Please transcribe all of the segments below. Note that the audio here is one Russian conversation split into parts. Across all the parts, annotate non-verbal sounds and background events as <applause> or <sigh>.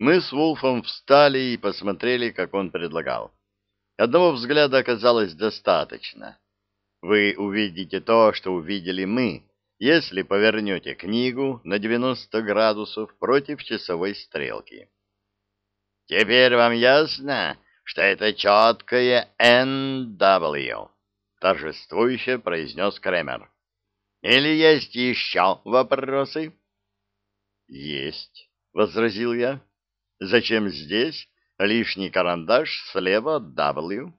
Мы с Вулфом встали и посмотрели, как он предлагал. Одного взгляда оказалось достаточно. Вы увидите то, что увидели мы, если повернете книгу на 90 градусов против часовой стрелки. «Теперь вам ясно, что это четкое NW», — торжествующе произнес Кремер. «Или есть еще вопросы?» «Есть», — возразил я. Зачем здесь лишний карандаш слева от W?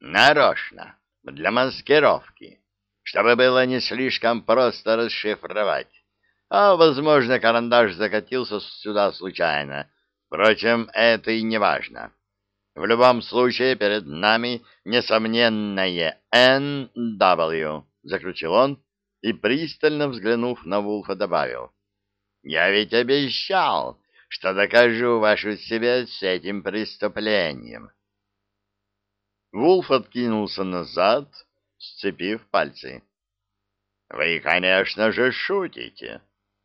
Нарочно, для маскировки, чтобы было не слишком просто расшифровать. А, возможно, карандаш закатился сюда случайно. Впрочем, это и не важно. В любом случае, перед нами несомненное NW, заключил он и, пристально взглянув на Вулфа, добавил. Я ведь обещал, что докажу вашу себя с этим преступлением. Вулф откинулся назад, сцепив пальцы. — Вы, конечно же, шутите.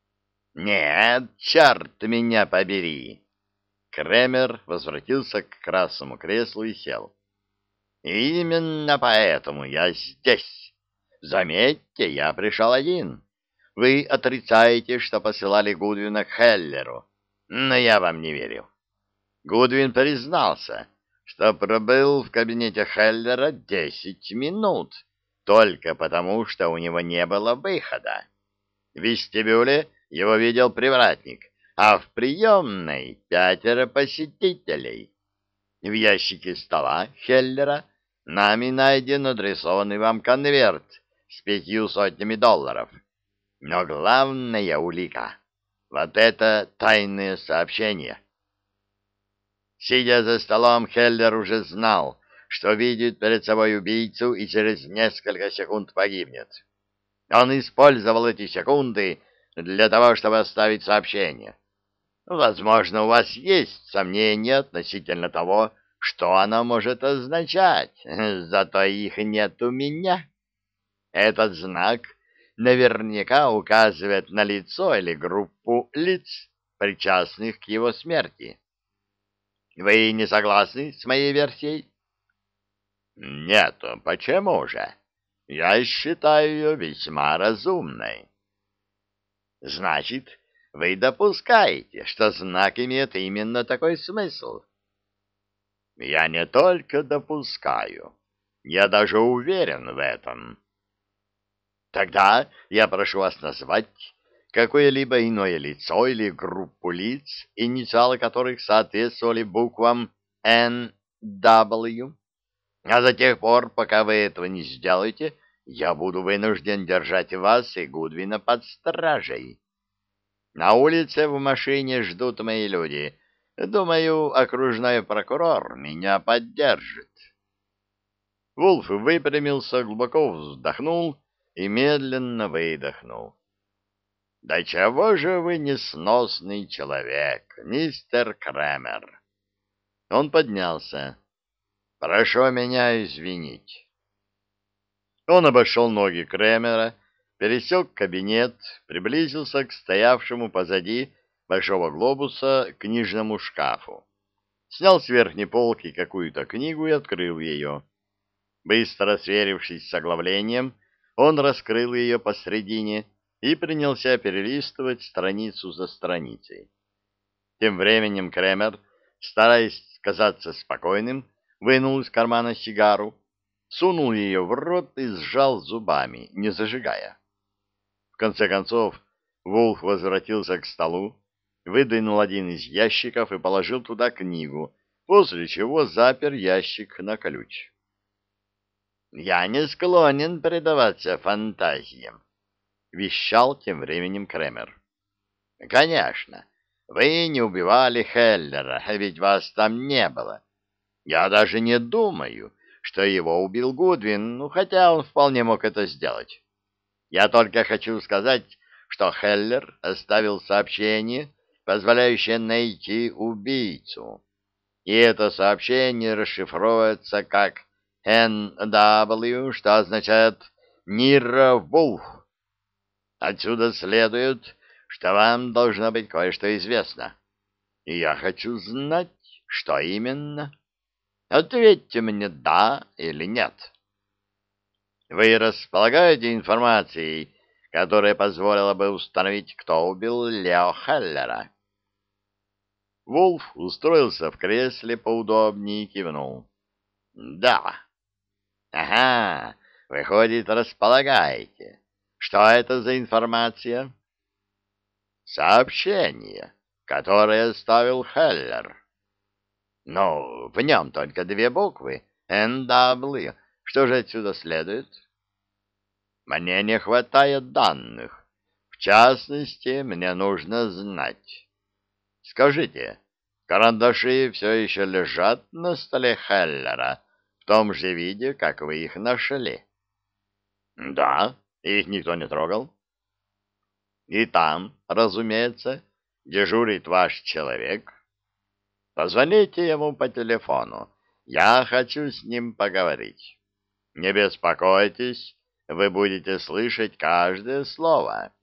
— Нет, черт меня побери! Кремер возвратился к красному креслу и сел. — Именно поэтому я здесь. Заметьте, я пришел один. Вы отрицаете, что посылали Гудвина к Хеллеру но я вам не верил. Гудвин признался, что пробыл в кабинете Хеллера десять минут, только потому, что у него не было выхода. В вестибюле его видел привратник, а в приемной пятеро посетителей. В ящике стола Хеллера нами найден адресованный вам конверт с пятью сотнями долларов. Но главная улика вот это тайное сообщение. Сидя за столом, Хеллер уже знал, что видит перед собой убийцу и через несколько секунд погибнет. Он использовал эти секунды для того, чтобы оставить сообщение. Возможно, у вас есть сомнения относительно того, что оно может означать, <laughs> зато их нет у меня. Этот знак наверняка указывает на лицо или группу лиц, причастных к его смерти. Вы не согласны с моей версией? Нет, почему же? Я считаю ее весьма разумной. Значит, вы допускаете, что знак имеет именно такой смысл? Я не только допускаю, я даже уверен в этом. Тогда я прошу вас назвать какое-либо иное лицо или группу лиц, инициалы которых соответствовали буквам NW. А до тех пор, пока вы этого не сделаете, я буду вынужден держать вас и Гудвина под стражей. На улице в машине ждут мои люди. Думаю, окружной прокурор меня поддержит. Вулф выпрямился, глубоко вздохнул и медленно выдохнул. — Да чего же вы несносный человек, мистер Крамер? Он поднялся. — Прошу меня извинить. Он обошел ноги Кремера, пересек кабинет, приблизился к стоявшему позади большого глобуса книжному шкафу. Снял с верхней полки какую-то книгу и открыл ее. Быстро сверившись с оглавлением, он раскрыл ее посредине и принялся перелистывать страницу за страницей. Тем временем Кремер, стараясь казаться спокойным, вынул из кармана сигару, сунул ее в рот и сжал зубами, не зажигая. В конце концов, Вулф возвратился к столу, выдвинул один из ящиков и положил туда книгу, после чего запер ящик на ключ. Я не склонен предаваться фантазиям, — вещал тем временем Кремер. — Конечно, вы не убивали Хеллера, ведь вас там не было. Я даже не думаю, что его убил Гудвин, ну, хотя он вполне мог это сделать. Я только хочу сказать, что Хеллер оставил сообщение, позволяющее найти убийцу. И это сообщение расшифровывается как NW, что означает Нира Вулф. Отсюда следует, что вам должно быть кое-что известно. Я хочу знать, что именно. Ответьте мне «да» или «нет». Вы располагаете информацией, которая позволила бы установить, кто убил Лео Хеллера? Вулф устроился в кресле поудобнее и кивнул. Да. Ага, выходит, располагаете. Что это за информация? Сообщение, которое оставил Хеллер. Ну, в нем только две буквы. NW. Что же отсюда следует? Мне не хватает данных. В частности, мне нужно знать. Скажите, карандаши все еще лежат на столе Хеллера том же виде, как вы их нашли? Да, их никто не трогал. И там, разумеется, дежурит ваш человек. Позвоните ему по телефону. Я хочу с ним поговорить. Не беспокойтесь, вы будете слышать каждое слово.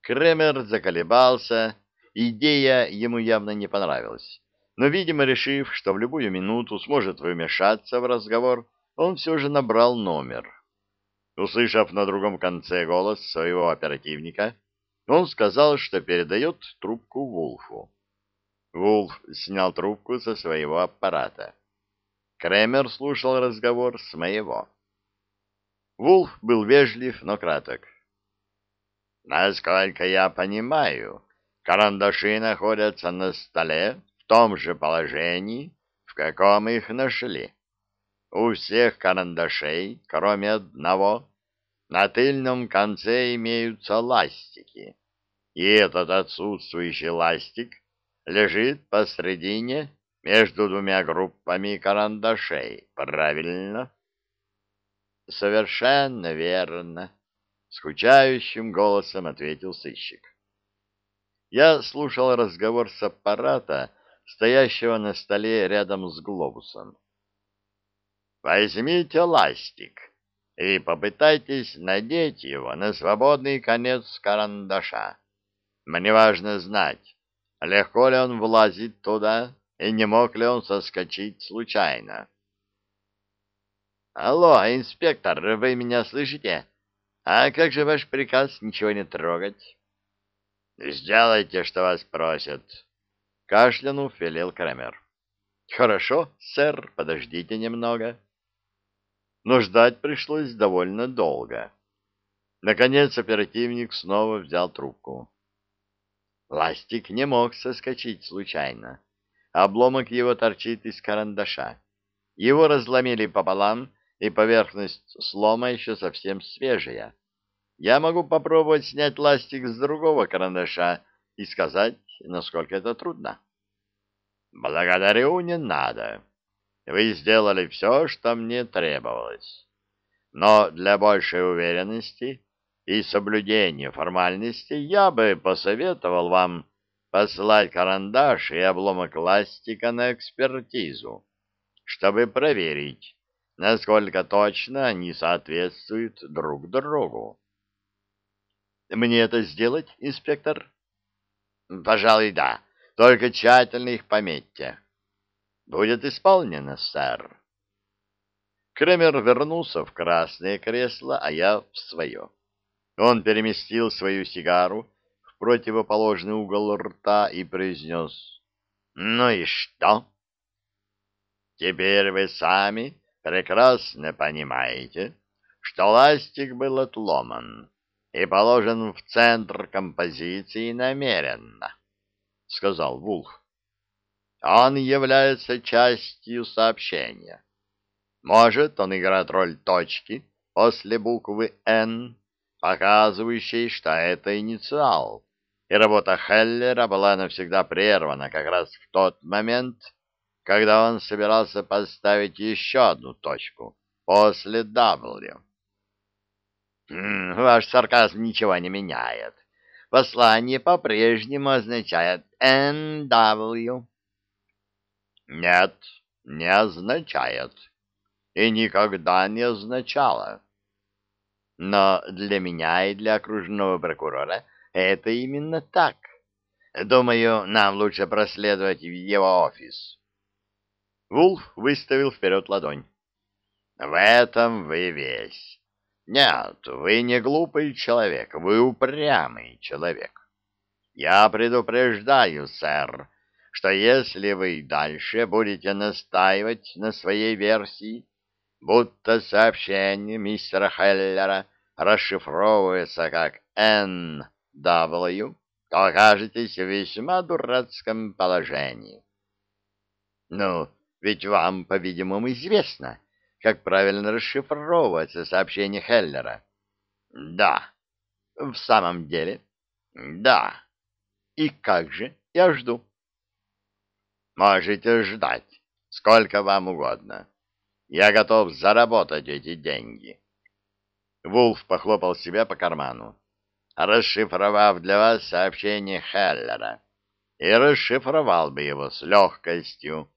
Кремер заколебался, идея ему явно не понравилась. Но, видимо, решив, что в любую минуту сможет вмешаться в разговор, он все же набрал номер. Услышав на другом конце голос своего оперативника, он сказал, что передает трубку Вулфу. Вулф снял трубку со своего аппарата. Кремер слушал разговор с моего. Вулф был вежлив, но краток. «Насколько я понимаю, карандаши находятся на столе том же положении, в каком их нашли. У всех карандашей, кроме одного, на тыльном конце имеются ластики, и этот отсутствующий ластик лежит посредине между двумя группами карандашей, правильно? Совершенно верно, скучающим голосом ответил сыщик. Я слушал разговор с аппарата, стоящего на столе рядом с глобусом. Возьмите ластик и попытайтесь надеть его на свободный конец карандаша. Мне важно знать, легко ли он влазит туда и не мог ли он соскочить случайно. Алло, инспектор, вы меня слышите? А как же ваш приказ ничего не трогать? Сделайте, что вас просят. Кашлянув, велел Крамер. Хорошо, сэр, подождите немного но ждать пришлось довольно долго. Наконец оперативник снова взял трубку. Ластик не мог соскочить случайно. Обломок его торчит из карандаша. Его разломили пополам, и поверхность слома еще совсем свежая. Я могу попробовать снять ластик с другого карандаша и сказать, насколько это трудно. Благодарю, не надо. Вы сделали все, что мне требовалось. Но для большей уверенности и соблюдения формальностей я бы посоветовал вам послать карандаш и обломок ластика на экспертизу, чтобы проверить, насколько точно они соответствуют друг другу. Мне это сделать, инспектор? Пожалуй, да. Только тщательно их пометьте. Будет исполнено, сэр. Кремер вернулся в красное кресло, а я в свое. Он переместил свою сигару в противоположный угол рта и произнес «Ну и что?» «Теперь вы сами прекрасно понимаете, что ластик был отломан и положен в центр композиции намеренно», — сказал Вулф. Он является частью сообщения. Может, он играет роль точки после буквы «Н», показывающей, что это инициал, и работа Хеллера была навсегда прервана как раз в тот момент, когда он собирался поставить еще одну точку после W. «Хм, «Ваш сарказм ничего не меняет. Послание по-прежнему означает NW». Нет, не означает. И никогда не означало. Но для меня и для окружного прокурора это именно так. Думаю, нам лучше проследовать в его офис. Вулф выставил вперед ладонь. В этом вы весь. Нет, вы не глупый человек, вы упрямый человек. Я предупреждаю, сэр, что если вы дальше будете настаивать на своей версии, будто сообщение мистера Хеллера расшифровывается как «Н.W., то окажетесь в весьма дурацком положении. Ну, ведь вам, по-видимому, известно, как правильно расшифровывается сообщение Хеллера. Да. В самом деле? Да. И как же? Я жду. Можете ждать, сколько вам угодно. Я готов заработать эти деньги. Вулф похлопал себя по карману расшифровав для вас сообщение Хеллера, и расшифровал бы его с легкостью.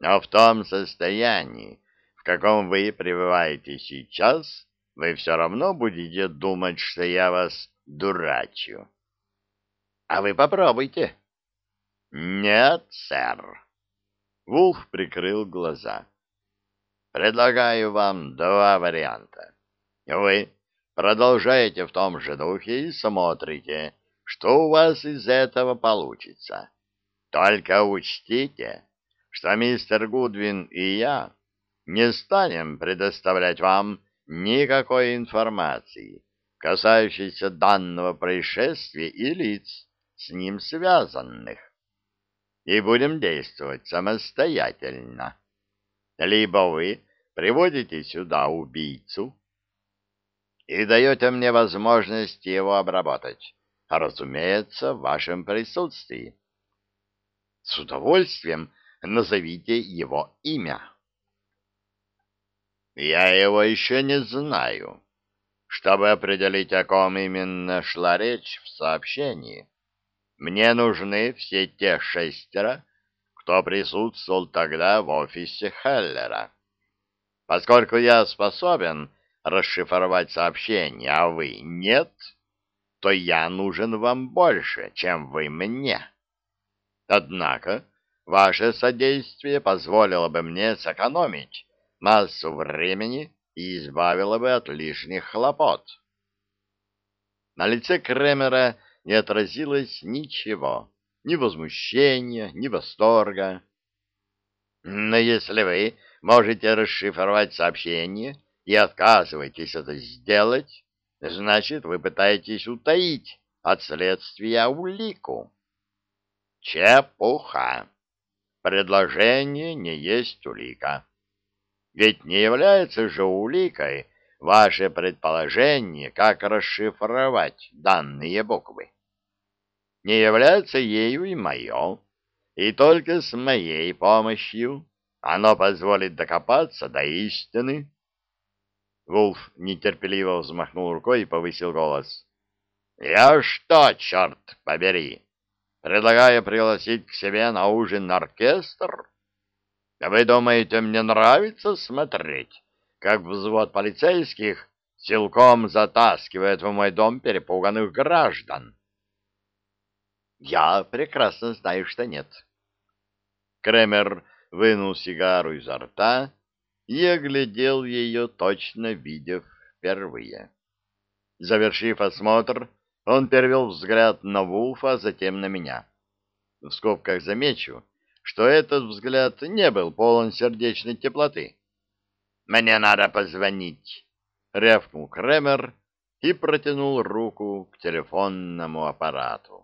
Но в том состоянии, в каком вы пребываете сейчас, вы все равно будете думать, что я вас дурачу. А вы попробуйте. Нет, сэр. Вулф прикрыл глаза. Предлагаю вам два варианта. Вы Продолжаете в том же духе и смотрите, что у вас из этого получится. Только учтите, что мистер Гудвин и я не станем предоставлять вам никакой информации, касающейся данного происшествия и лиц, с ним связанных, и будем действовать самостоятельно. Либо вы приводите сюда убийцу, и даете мне возможность его обработать, разумеется, в вашем присутствии. С удовольствием назовите его имя. Я его еще не знаю. Чтобы определить, о ком именно шла речь в сообщении, мне нужны все те шестеро, кто присутствовал тогда в офисе Хеллера. Поскольку я способен расшифровать сообщение, а вы нет, то я нужен вам больше, чем вы мне. Однако ваше содействие позволило бы мне сэкономить массу времени и избавило бы от лишних хлопот. На лице Кремера не отразилось ничего, ни возмущения, ни восторга. Но если вы можете расшифровать сообщение и отказываетесь это сделать, значит, вы пытаетесь утаить от следствия улику. Чепуха. Предложение не есть улика. Ведь не является же уликой ваше предположение, как расшифровать данные буквы. Не является ею и мое, и только с моей помощью оно позволит докопаться до истины Вулф нетерпеливо взмахнул рукой и повысил голос. «Я что, черт побери, предлагаю пригласить к себе на ужин оркестр? Вы думаете, мне нравится смотреть, как взвод полицейских силком затаскивает в мой дом перепуганных граждан?» «Я прекрасно знаю, что нет». Кремер вынул сигару изо рта и оглядел ее, точно видев впервые. Завершив осмотр, он перевел взгляд на Вулфа, а затем на меня. В скобках замечу, что этот взгляд не был полон сердечной теплоты. «Мне надо позвонить», — рявкнул Кремер и протянул руку к телефонному аппарату.